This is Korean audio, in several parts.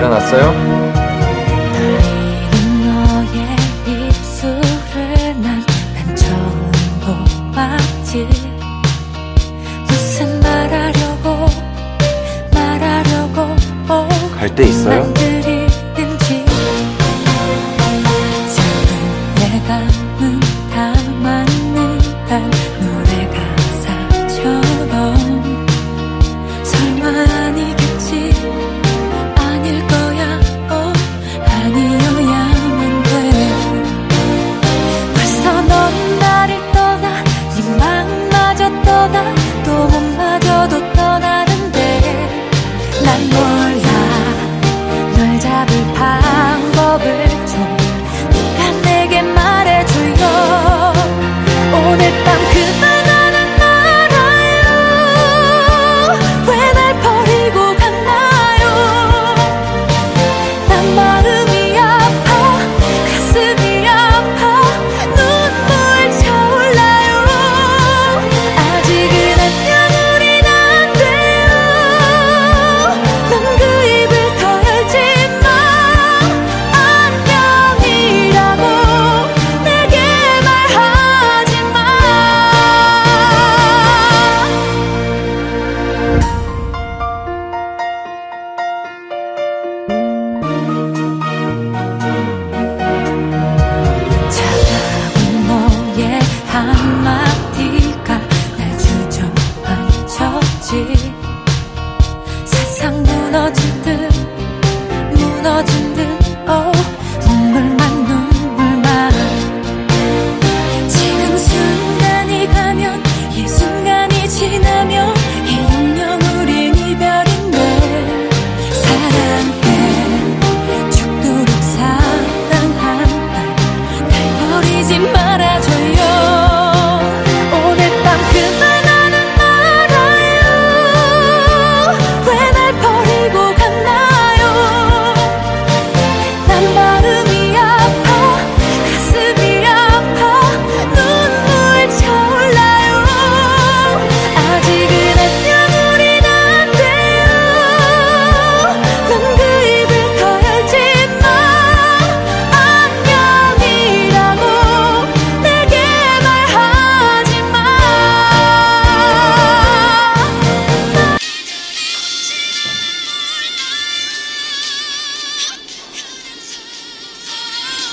일어났어요? 때 있어요?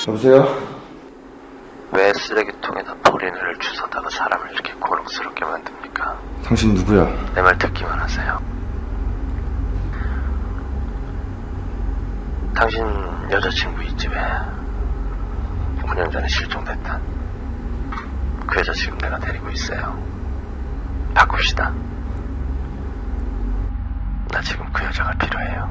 여보세요? 왜 쓰레기통에다 포린을 주워다가 사람을 이렇게 고록스럽게 만듭니까? 당신 누구야? 내 말 듣기만 하세요. 당신 여자친구 있지 왜? 5년 전에 실종됐다. 그 여자 지금 내가 데리고 있어요. 바꿉시다. 나 지금 그 여자가 필요해요.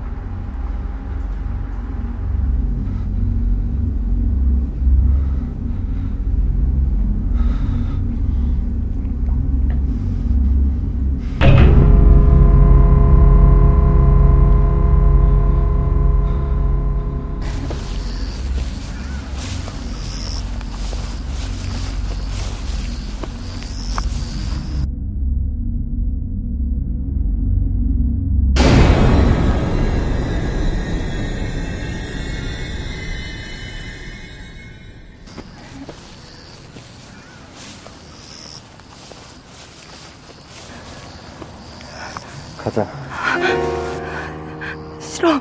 가자. 싫어.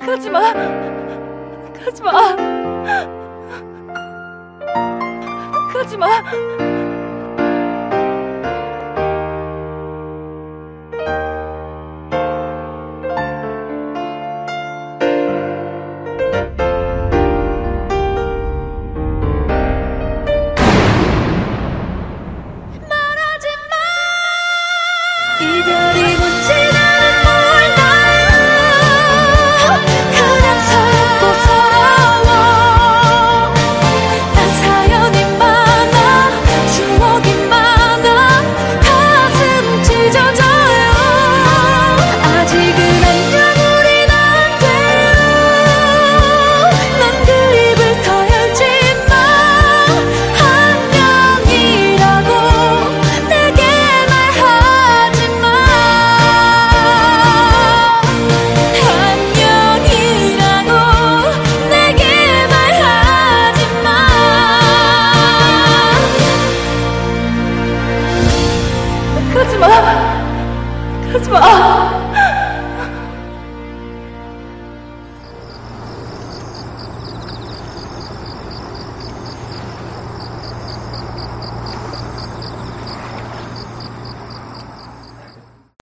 가지 마. 가지 마. 가지 마. 你的礼物。